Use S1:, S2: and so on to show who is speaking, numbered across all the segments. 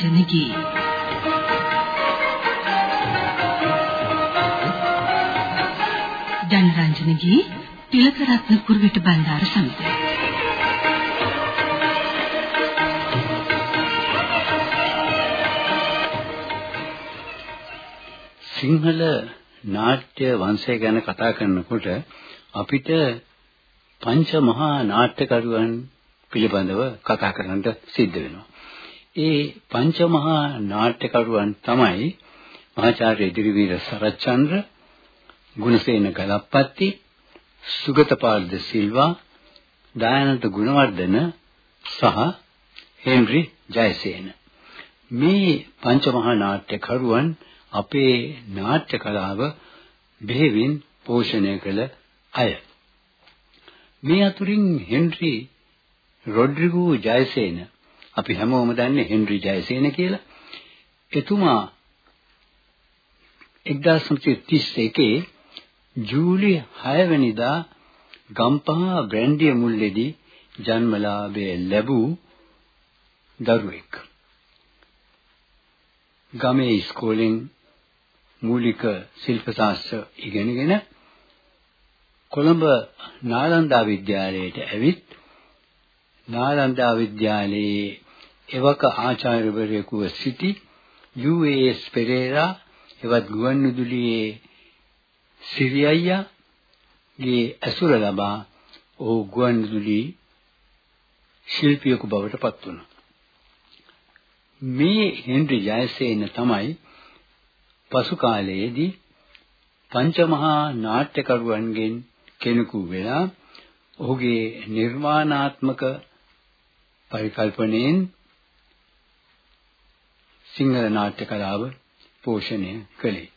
S1: ජනරංජනගේ ජනරංජනගේ තිලකරත්න කුරුවිට බණ්ඩාර සමඟ
S2: සිංහල නාට්‍ය වංශය ගැන කතා කරනකොට අපිට පංච මහා නාට්‍යකරුවන් පිළිබඳව කතා කරන්න සිද්ධ වෙනවා. ඒ පංච මහා නාට්‍යකරුවන් තමයි මහාචාර්ය ඉදිරිවීර සරච්චන්ද්‍ර, ගුණසේන ගලප්පත්ති, සුගතපාල ද සිල්වා, දයානන්ත ගුණවර්ධන සහ හෙන්රි ජයසේන. මේ පංච මහා නාට්‍යකරුවන් අපේ නාට්‍ය කලාව බෙහෙවින් පෝෂණය කළ අය. මේ අතුරින් හෙන්රි රොඩ්රිගෝ ජයසේන අපි හැමෝම දන්නේ හෙන්රි ජයසේන කියලා. එතුමා 1931 ජූලි 6 වෙනිදා ගම්පහ බ්‍රැන්ඩිය මුල්ලේදී ජන්මලාභය ලැබූ දරුවෙක්. ගමේ ඉස්කෝලෙන් මූලික ශිල්ප ශාස්ත්‍ර ඉගෙනගෙන කොළඹ නාලන්දා විද්‍යාලයට ඇවිත් නාලන්දා විද්‍යාලයේ එවක ආචාර්යවරයෙකුව සිටි යූ.ඒස් පෙරේරා එවත් ගුවන්විදුලියේ සිරියයියා ගේ ඇසුර ලබා ඔහු ගුවන්විදුලි ශිල්පියෙකු බවට පත් වුණා. මේ හෙන්රි ජයසේන තමයි පසු කාලයේදී පංචමහා නාට්‍යකරුවන්ගෙන් කෙනෙකු වෙලා ඔහුගේ නිර්මාණාත්මක පරිකල්පනයෙන් සිංහල නාට්‍ය කලාව පෝෂණය කළේ.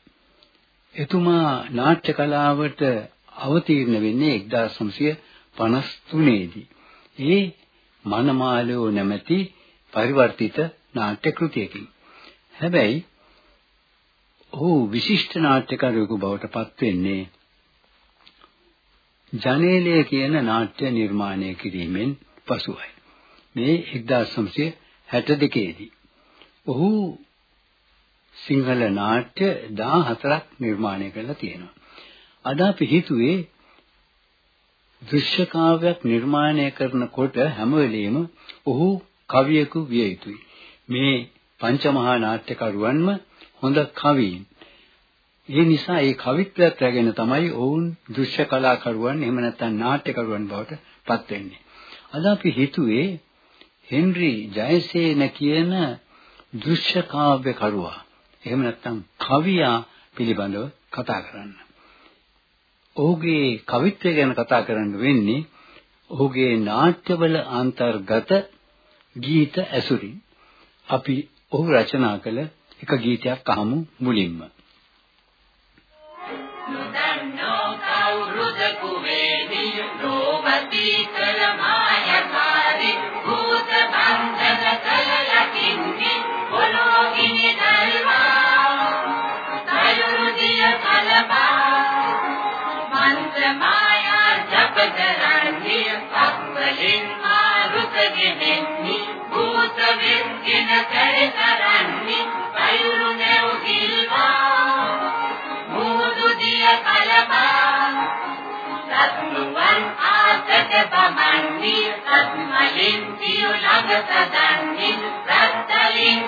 S2: එතුමා නාට්‍ය කලාවට අවතීර්ණ වෙන්නේ 1953 දී. ඒ මනමාලෝ නැමැති පරිවර්තිත නාට්‍ය කෘතියකින්. හැබැයි ඔහු විශිෂ්ට නාට්‍යකරුවෙකු බවට පත් වෙන්නේ ජනේලය කියන නාට්‍ය නිර්මාණය කිරීමෙන් පසුයි. මේ 1962 දී. ඔහු සිංහල නාට්‍ය 14ක් නිර්මාණය කරලා තියෙනවා. අද අපි හිතුවේ දෘශ්‍ය කාව්‍යයක් නිර්මාණය කරනකොට හැම වෙලෙම ඔහු කවියෙකු විය යුතුයි. මේ පංචමහා නාට්‍යකරුවන්ම හොඳ කවීන්. ඒ නිසා ඒ කවිත්වයක් රැගෙන තමයි ඔවුන් දෘශ්‍ය කලාකරුවන් එහෙම නැත්නම් නාට්‍යකරුවන් බවට පත් වෙන්නේ. අද අපි හිතුවේ හෙන්රි ජයසේන කියන දෘශ්‍ය කාව්‍ය කරුවා එහෙම නැත්නම් කවියා පිළිබඳව කතා කරන්න. ඔහුගේ කවිත්වය ගැන කතා කරන්න වෙන්නේ ඔහුගේ නාට්‍යවල අන්තර්ගත ගීත ඇසුරින්. අපි ඔහු රචනා කළ එක ගීතයක් අහමු මුලින්ම.
S3: කරන්නේ අක්වලින් මාරුත ගෙනෙන්නි භූත විස්කින කර කරන්නේ තයුරු නැව් ගිල්වා මුහුදු දිය කලබා සත්නුවන් ආතක බමන්නේ සත්මලින් දිය ළඟ සදන්නේ රත්තලින්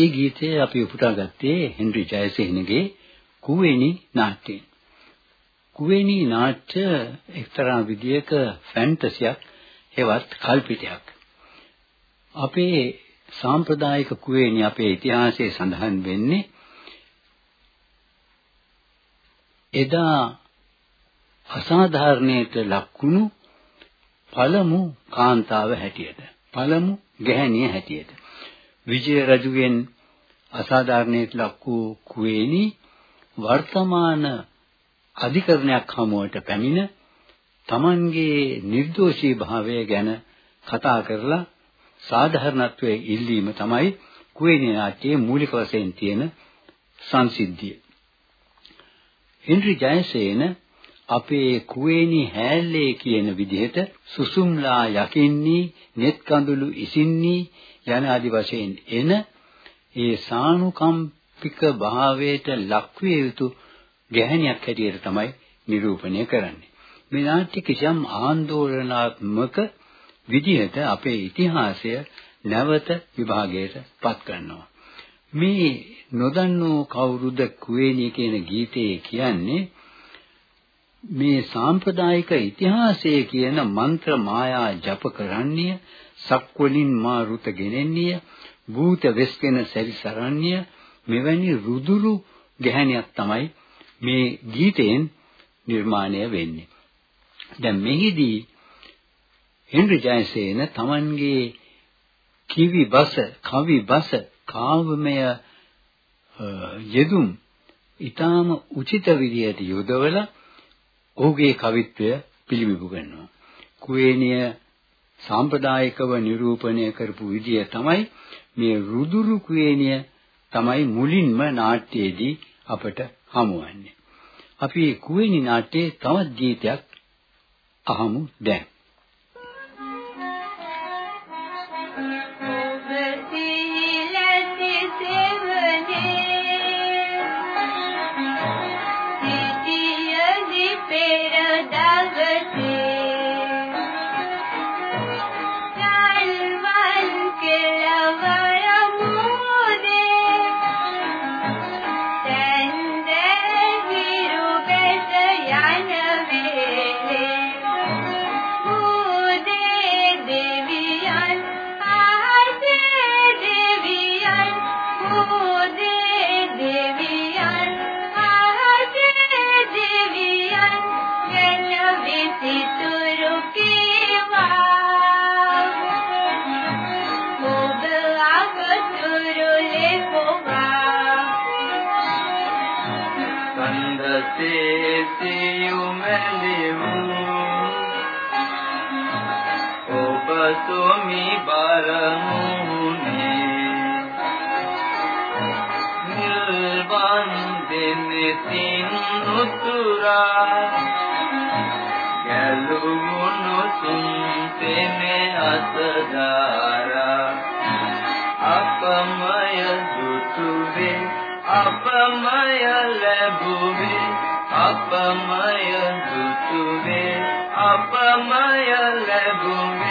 S2: ඒ ගීතය අපි උපුටා ගත්තේ හෙන්රි ජයසේනගේ කුවේණි නාට්‍යයෙන්. කුවේණි නාට්‍ය එක්තරා විදියක ෆැන්ටසියක් හෙවත් කල්පිතයක්. අපේ සාම්ප්‍රදායික කුවේණි අපේ ඉතිහාසයේ සඳහන් වෙන්නේ එදා අසාධාරණයට ලක්වුණු පළමු කාන්තාව හැටියට පළමු ගැහැණිය හැටියට විජය රජුගෙන් අසාධාරණයට ලක් වූ කුවේණි වර්තමාන අධිකරණයක් හමුවට පැමිණ තමන්ගේ නිර්දෝෂී භාවය ගැන කතා කරලා සාධාරණත්වයේ ඉල්ලීම තමයි කුවේණී නාට්‍යයේ මූලික වශයෙන් තියෙන සංසිද්ධිය. හෙන්රි ජයසේන අපේ කුවේණී හැල්ලේ කියන විදිහට සුසුම්ලා යකින්නී net කඳුළු ඉසින්නී යන ආදි වශයෙන් එන ඒ සානුකම්පික භාවයට ලක්විය යුතු ගැහණියක් හැටියට තමයි නිරූපණය කරන්නේ. මේ නාට්‍ය කිසියම් ආందోලනාත්මක විදිහට අපේ ඉතිහාසය නැවත විභාගයට පත් කරනවා. මේ නොදන්නෝ කවුරුද කුවේණී කියන ගීතයේ කියන්නේ මේ සාම්ප්‍රදායික ඉතිහාසයේ කියන මන්ත්‍ර මායා ජප කරන්නේ සක්වලින් මා රුත ගෙනෙන්නේ භූත වෙස්ගෙන සැරිසරන්නේ මෙවැනි රුදුරු ගැහණියක් තමයි මේ ගීතයෙන් නිර්මාණය වෙන්නේ. දැන් මෙහිදී හෙන්රි ජයසේන තමන්ගේ කිවි බස, කවි බස, කාව්‍යමය යෙදුම් ඊටාම උචිත විදියට යොදවලා ඔහුගේ කවිත්වය පිළිබිඹු කරනවා. කුවේණිය සාම්ප්‍රදායිකව නිරූපණය කරපු විදිය තමයි මේ රුදුරු කුවේණිය තමයි මුලින්ම නාට්‍යයේදී අපට හමුවන්නේ. අපි කුවේණි නාට්‍යයේ තවත් ගීතයක් අහමු දැන්.
S4: නිල්වන් දෙනෙතින් උතුරා ගැලුමුණු සුම් තෙමේ අසදාරා අපමය දුතුවේ අපමය ලැබුවේ අපමය දුතුවේ අපමය ලැබුවේ.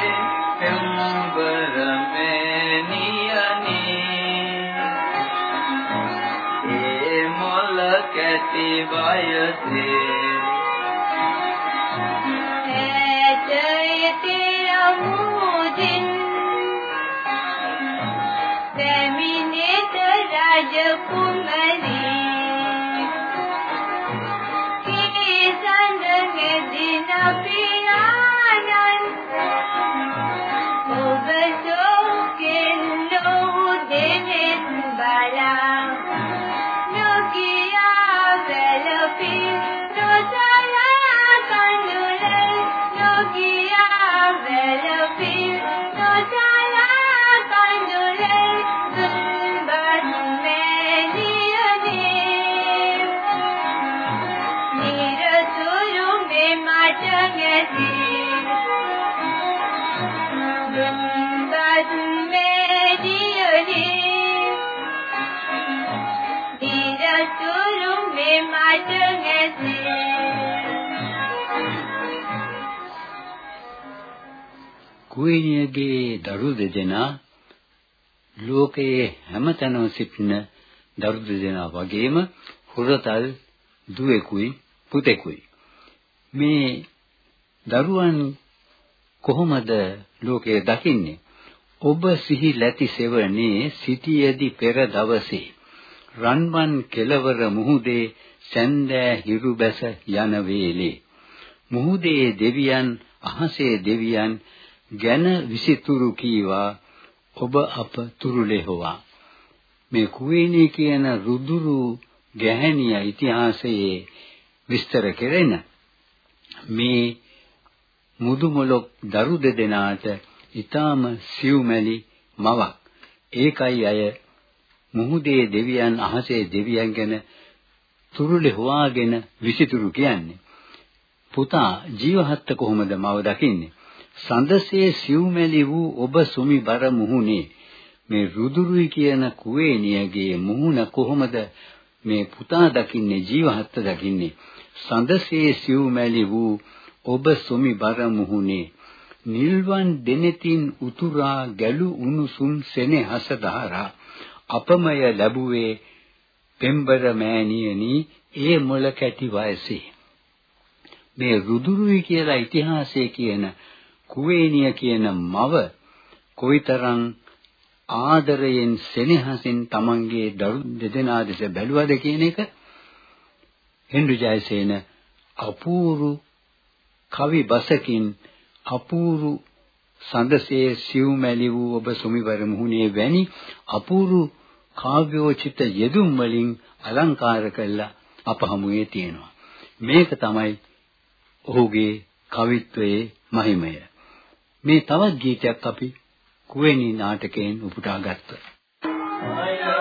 S4: කැටි වයසේ.
S2: කුවේණියගේ දරු දෙදෙනා ලෝකයේ හැමතැනම සිටින දරු දෙදෙනා වගේම හොරතල් දුවෙකුයි පුතෙකුයි. මේ දරුවන් කොහොමද ලෝකය දකින්නේ? ඔබ සිහි ලැති සෙවණේ සිටියේදී පෙර දවසේ රන්වන් කෙලවර මුහුදේ සැන්දෑ හිරු බැස යන වේලේ. මුහුදේ දෙවියන් අහසේ දෙවියන් ගැන විසිතුරු කීවා ඔබ අප තුරුලේ හොවා මේ කුවේණී කියන රුදුරු ගැහණිය ඉතිහාසයේ විස්තර කෙරෙන මේ මුදුමලොක් දරු දෙදෙනාට ඊටාම සිව්මැලි මවක්. ඒකයි අය මුහුදේ දෙවියන් අහසේ දෙවියන් ගැන තුරුලේ හොවාගෙන විසිතුරු කියන්නේ. පුතා ජීවහත්ත කොහොමද මව දකින්නේ? සඳසේ සිව්මැලි වූ ඔබ සුමි බර මුහුණේ මේ රුදුරුයි කියන කුවේණියගේ මුහුණ කොහොමද මේ පුතා දකින්නේ ජීවහත්ත දකින්නේ සඳසේ සිව්මැලි වූ ඔබ සුමි බර මුහුණේ නිල්වන් දෙනෙතින් උතුරා ගැලු උණුසුම් සෙනෙහස දහරා අපමය ලැබුවේ පෙම්බර මෑණියනි ඒ මොල කැටි වයසේ. මේ රුදුරුයි කියලා ඉතිහාසයේ කියන කුවේණිය කියන මව කොයිතරම් ආදරයෙන් සෙනෙහසින් තමන්ගේ දරු දෙදෙනා දෙස බැලුවද කියන එක හෙන්රි ජයසේන අපූරු කවි බසකින් අපූරු සඳසේ සිව්මැලි වූ ඔබ සුමිවර මුහුණේ වැනි අපූරු කාව්‍යෝචිත යෙදුම් වලින් අලංකාර කළා අප හමුවේ තියෙනවා. මේක තමයි ඔහුගේ කවිත්වයේ මහිමය. මේ තවත් ගීතයක් අපි කුවේණී නාටකයෙන් උපුටා ගත්තා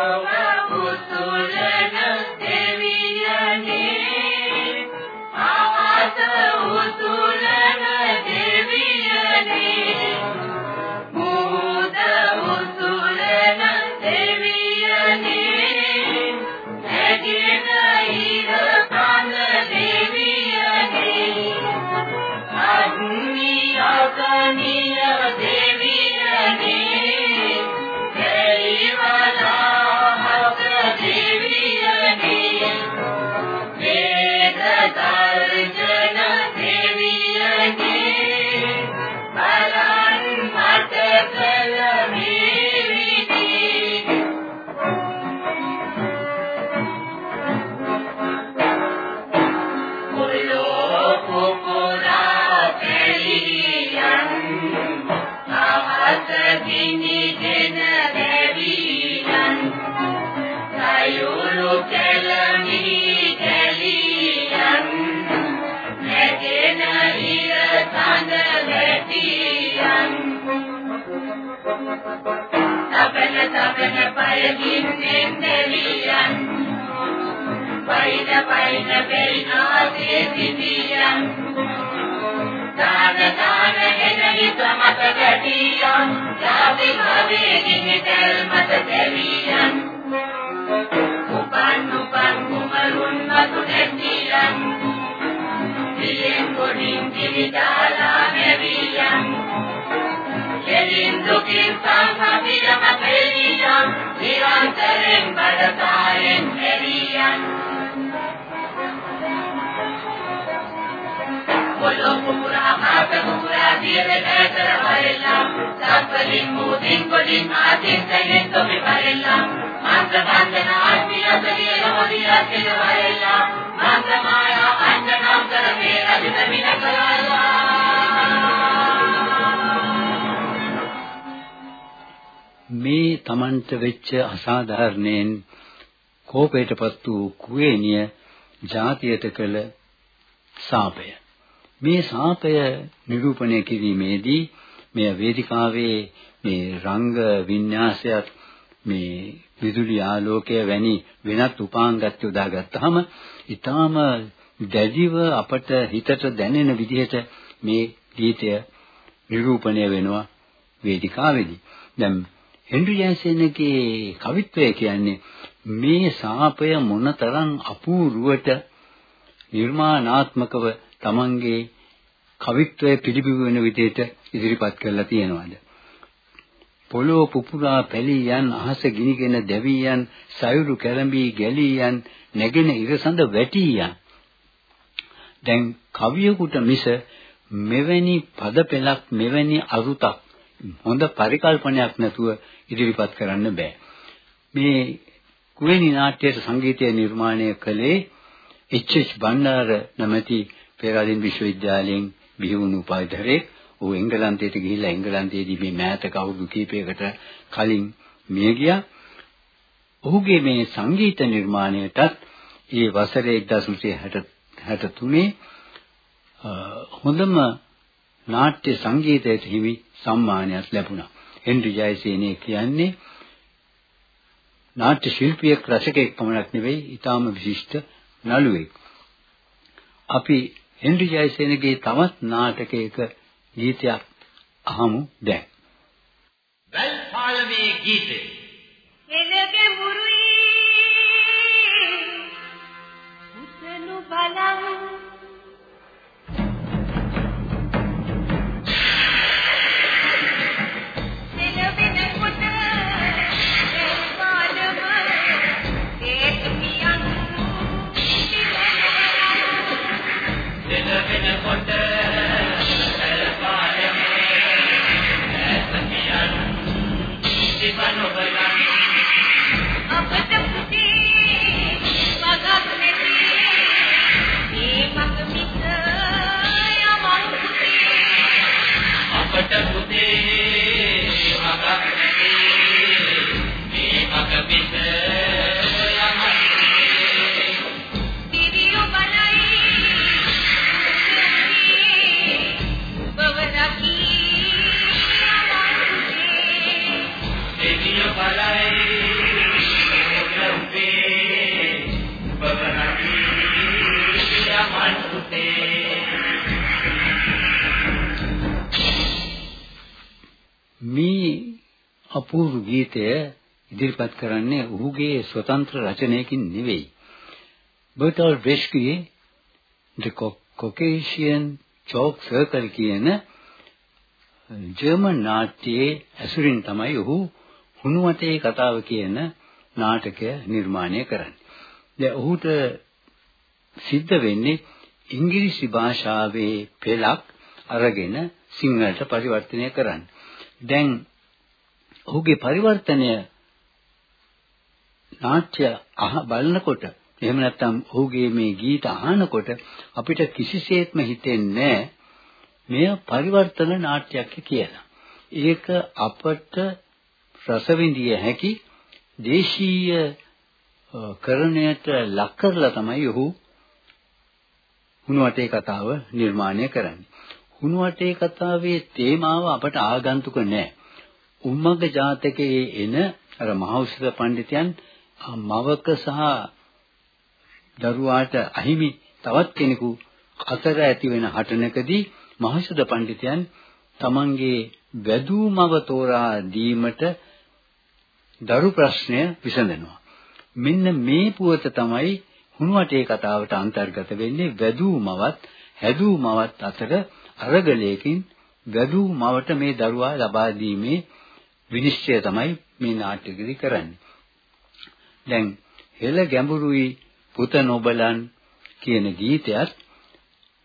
S3: පයින පයින පෙරිනාසේ සිටියන් දාන දාන එන හිත මත ගැටියන්. යාති භවයේ නිතල් මත දෙවියන්. උපන් උපන් කුමරුන් මතු නැතියන් දියෙන් ගොඩින් දිවිදාලා පෙරියන් නිරන්තරෙන් බඩකායෙන් එරියන් Polo pura mata pura dire better varella Sapparin mudin godin atin tayin to mi varella Mantra bandana atmiya sariya modiya kila varella Mantra maya anjanam karame
S2: මේ Tamanට වෙච්ච අසාධාරණයෙන් කෝපයටපත් වූ කුවේණිය ජාතියට කළ සාපය මේ සාපය නිරූපණය කිරීමේදී මේ වේදිකාවේ මේ රංග වින්‍යාසයත් මේ විදුලි ආලෝකය වැනි වෙනත් උපාංගත් යොදාගත්තාම ඊටාම දැඩිව අපට හිතට දැනෙන විදිහට මේ ගීතය නිරූපණය වෙනවා වේදිකාවේදී. දැන් හෙන්රි ජයසේනගේ කවිත්වය කියන්නේ මේ සාපය මොනතරම් අපූර්වට නිර්මාණාත්මකව තමන්ගේ කවිත්වය පිළිබිඹු වෙන විදිහට ඉදිරිපත් කරලා තියෙනවාද? පොළොව පුපුරා පැලී යන් අහස ගිනිගෙන දැවී යන් සයුරු කැළඹී ගැලී යන් නැගෙන ඉරසඳ වැටී යන් දැන් කවියෙකුට මිස මෙවැනි පද පෙළක් මෙවැනි අරුතක් හොඳ පරිකල්පනයක් නැතුව ඉදිරිපත් කරන්න බෑ මේ කුවේණී නාට්‍යයේ සංගීතය නිර්මාණය කළේ එච්.එච්. බණ්ඩාර නැමැති පෙරාදෙන් විශ්වවිද්‍යාලයෙන් බිහි වුණු උපාධිධරයෙක්. ਉਹ එංගලන්තයට ගිහිල්ලා එංගලන්තයේදී මේ මෑතක අවුරුදු කිහිපයකට කලින් මිය ගියා. ඔහුගේ මේ සංගීත නිර්මාණයටත් ඒ වසරේ 1963 හොඳම නාට්‍ය සංගීතයට හිමි සම්මානයක් ලැබුණා. හෙන්රි ජයසේනේ කියන්නේ නාට්‍ය ශිල්පියෙක් රචකයෙක් පමණක් නෙවෙයි ඊටාම විශිෂ්ට නළුවෙක්. අපි හෙන්රි ජයසේනගේ තවත් නාටකයක ගීතයක් අහමු දැන්.
S3: වැල් පාලමේ ගීතේ
S2: අපූර්ව ගීතය ඉදිරිපත් කරන්නේ ඔහුගේ ස්වතන්ත්‍ර රචනයකින් නෙවෙයි. Bertolt Brecht The Caucasian Chalk Circle කියන ජර්මන් නාට්‍යයේ ඇසුරින් තමයි ඔහු හුණුවටේ කතාව කියන නාටකය නිර්මාණය කරන්නේ. දැන් ඔහුට සිද්ධ වෙන්නේ ඉංග්‍රීසි භාෂාවේ පෙළක් අරගෙන සිංහලට පරිවර්තනය කරන්න. දැන් ඔහුගේ පරිවර්තනය නාට්‍ය අහ බලනකොට එහෙම නැත්නම් ඔහුගේ මේ ගීත අහනකොට අපිට කිසිසේත්ම හිතෙන්නේ මෙය පරිවර්තන නාට්‍යයක් කියලා. ඒක අපට රසවිඳිය හැකි දේශීය අ, කරණයට ලක් කරලා තමයි ඔහු හුණුවටේ කතාව නිර්මාණය කරන්නේ. හුණුවටේ කතාවේ තේමාව අපට ආගන්තුක නැහැ. උම්මග ජාතකයේ එන අර මහෞෂධ පඬිතුයන් අ, මවක සහ දරුවාට අහිමි තවත් කෙනෙකු අතර ඇති වෙන හටනකදී මහෞෂධ පඬිතුයන් තමන්ගේ වැදූ මව තෝරා දීමට දරු ප්‍රශ්නය විසඳනවා. මෙන්න මේ පුවත තමයි හුණුවටේ කතාවට අන්තර්ගත වෙන්නේ වැදූ මවත් හැදූ මවත් අතර අරගලයකින් වැදූ මවට මේ දරුවා ලබා දීමේ විනිශ්චය තමයි මේ නාට්‍යකදී කරන්නේ. දැන් හෙළ ගැඹුරුයි පුත නොබලන් කියන ගීතයත්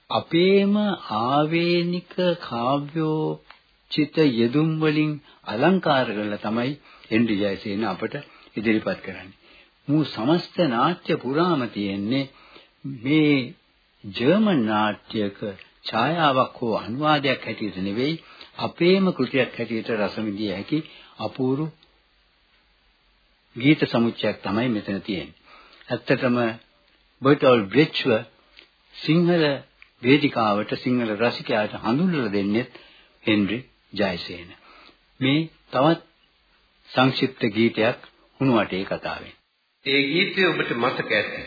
S2: අපේම ආවේනික කාව්‍යෝචිත යෙදුම් වලින් අලංකාර කරලා තමයි හෙන්රි ජයසේන අපට ඉදිරිපත් කරන්නේ. මූ සමස්ත නාට්‍ය පුරාම තියෙන්නේ මේ ජර්මන් නාට්‍යක ඡායාවක් හෝ අනුවාදයක් හැටියට නෙවෙයි අපේම කෘතියක් හැටියට රස විඳිය හැකි අපූර්ව ගීත සමුච්චයක් තමයි මෙතන තියෙන්නේ. ඇත්තටම බර්ටල් බ්‍රිච්ව සිංහල වේදිකාවට සිංහල රසිකයාට හඳුන්වලා දෙන්නේ හෙන්රි ජයසේන. මේ තවත් සංක්ෂිප්ත ගීතයක් හුණුවටේ කතාවෙන්.
S5: ඒ ගීතය ඔබට මතක ඇති.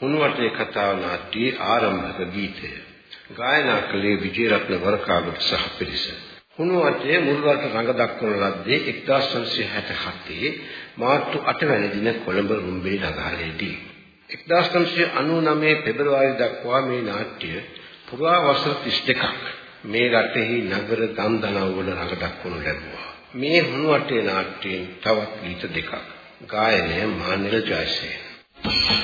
S5: හුණුවටේ කතාව නාට්‍යයේ ආරම්භක ගීතය. ගායනා කළේ විජේරත්න වරකාගොඩ සහ පිරිස. හුණුවටේ මුල්වට රඟ දක්වන ලද්දේ 1967 මාර්තු 8 වැනි දින කොළඹ රුම්බේ නගරයේදී. 1999 පෙබරවාරි දක්වා මේ නාට්‍ය පුරා වසර 32ක් මේ රටෙහි නගර ගම්දනව් වල රඟ දක්වනු ලැබුවා. මේ හුණුවටේ නාට්‍යයෙන් තවත් ගීත දෙකක්. ගායනය මානෙල ජයසේන.
S6: Thank you.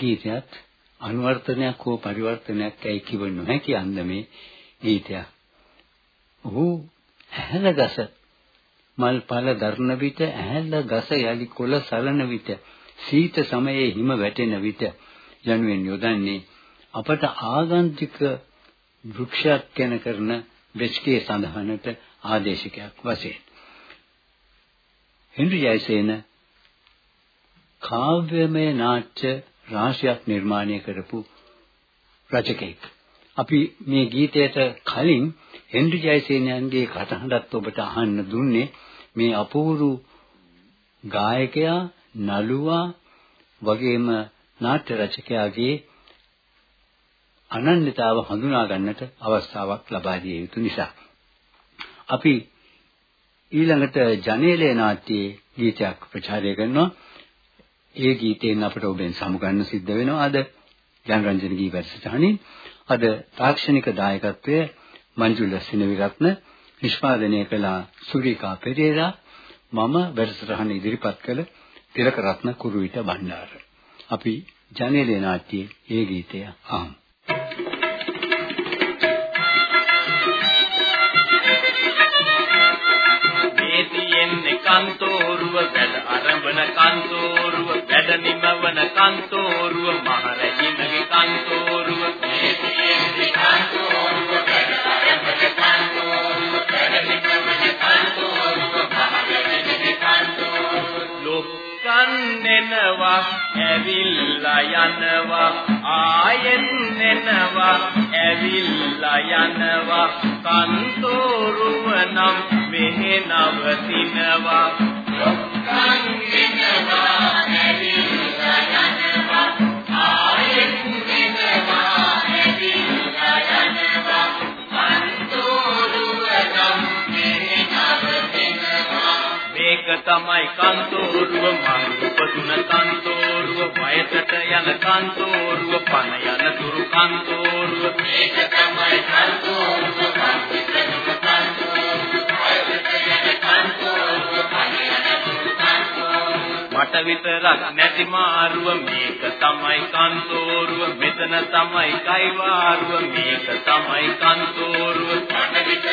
S2: ගීතයත් අනුවර්තනයක් හෝ පරිවර්තනයක් ඇයි කිව නොහැකි අන්දමේ ගීතයක්. ඔහු ඇහැල ගස මල් පල දරන විට ඇහැල ගස යලි කොළ සලන විට සීත සමයේ හිම වැටෙන විට යනුවෙන් යොදන්නේ අපට ආගන්තුක වෘක්ෂයක් ගැන කරන වෙස්කේ සඳහනට ආදේශකයක් වශයෙන්. හෙන්රි ජයසේන කාව්‍යමය නාට්‍ය රාශියක් නිර්මාණය කරපු රචකෙක්. අපි මේ ගීතයට කලින් හෙන්රි ජයසේනයන්ගේ කටහඬත් ඔබට අහන්න දුන්නේ මේ අපූර්ව ගායකයා නළුවා වගේම නාට්‍ය රචකයාගේ අනන්‍යතාව හඳුනා ගන්නට අවස්ථාවක් ලබා දිය යුතු නිසා අපි ඊළඟට ජනේලේ නාට්‍යයේ ගීතයක් ප්‍රචාරය කරනවා ඒ ගීතයෙන් අපට ඔබෙන් සමුගන්න සිද්ධ වෙනවා. අද ජනරන්ජන ගී වැඩසටහනින් අද තාක්ෂණික දායකත්වයේ මංජුල සිනවිරත්න නිෂ්පාදනය කළ සුරිකා පෙරේරා. මම වැඩසටහන ඉදිරිපත් කළ තිලකරත්න කුරුවිට බණ්ඩාර. අපි ජනේලේ නාට්‍යයේ ඒ ගීතය අහමු.
S7: කන්තෝරුව වැඩ අරඹන කන්තෝරුව වැඩ නිමවන කන්තෝරුව මහරජිනගේ කන්තෝරුව මේ තියෙන්නේ කන්තෝරුව. වැඩ අරඹන කන්තෝරුව වැඩ නිමවන කන්තෝරුව මහරජිනගේ කන්තෝරුව ලොක්කන් එනවා ඇවිල්ලා යනවා. ආයෙත් එනවා ඇවිල්ලා යනවා. කන්තෝරුව නම් මෙහෙ නවතිනවා ලොක්කන් එනවා තමයි කන්තෝරුව මං උපදුන කන්තෝරුව වයසට යන කන්තෝරුව පන යන තුරු කන්තෝරුව. මේක තමයි කන්තෝරුව මං උපදුන කන්තෝරුව වයසට යන කන්තෝරුව පන යන තුරු කන්තෝරුව. මට විතරක් නැති මාරුව මේක තමයි කන්තෝරුව. මෙතන තමයි කයිවාරුව මේක තමයි කන්තෝරුව. මට විතරක්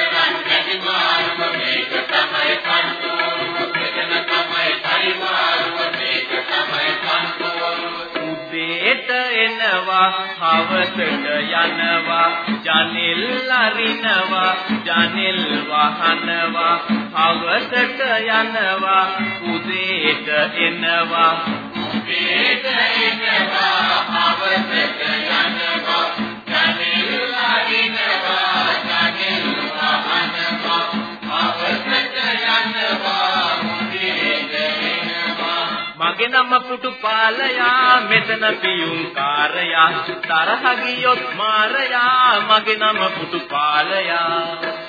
S7: එනවා හවසට යනවා ජනෙල් අරිනවා ජනෙල් වහනවා හවසට යනවා උදේට එනවා. උදේට එනවා හවසට යනවා. මගේ නම පුටු පාලයා මෙතන පියුම් කාරයා. තරහ ගියොත් මාරයා මගේ නම පුටු පාලයා.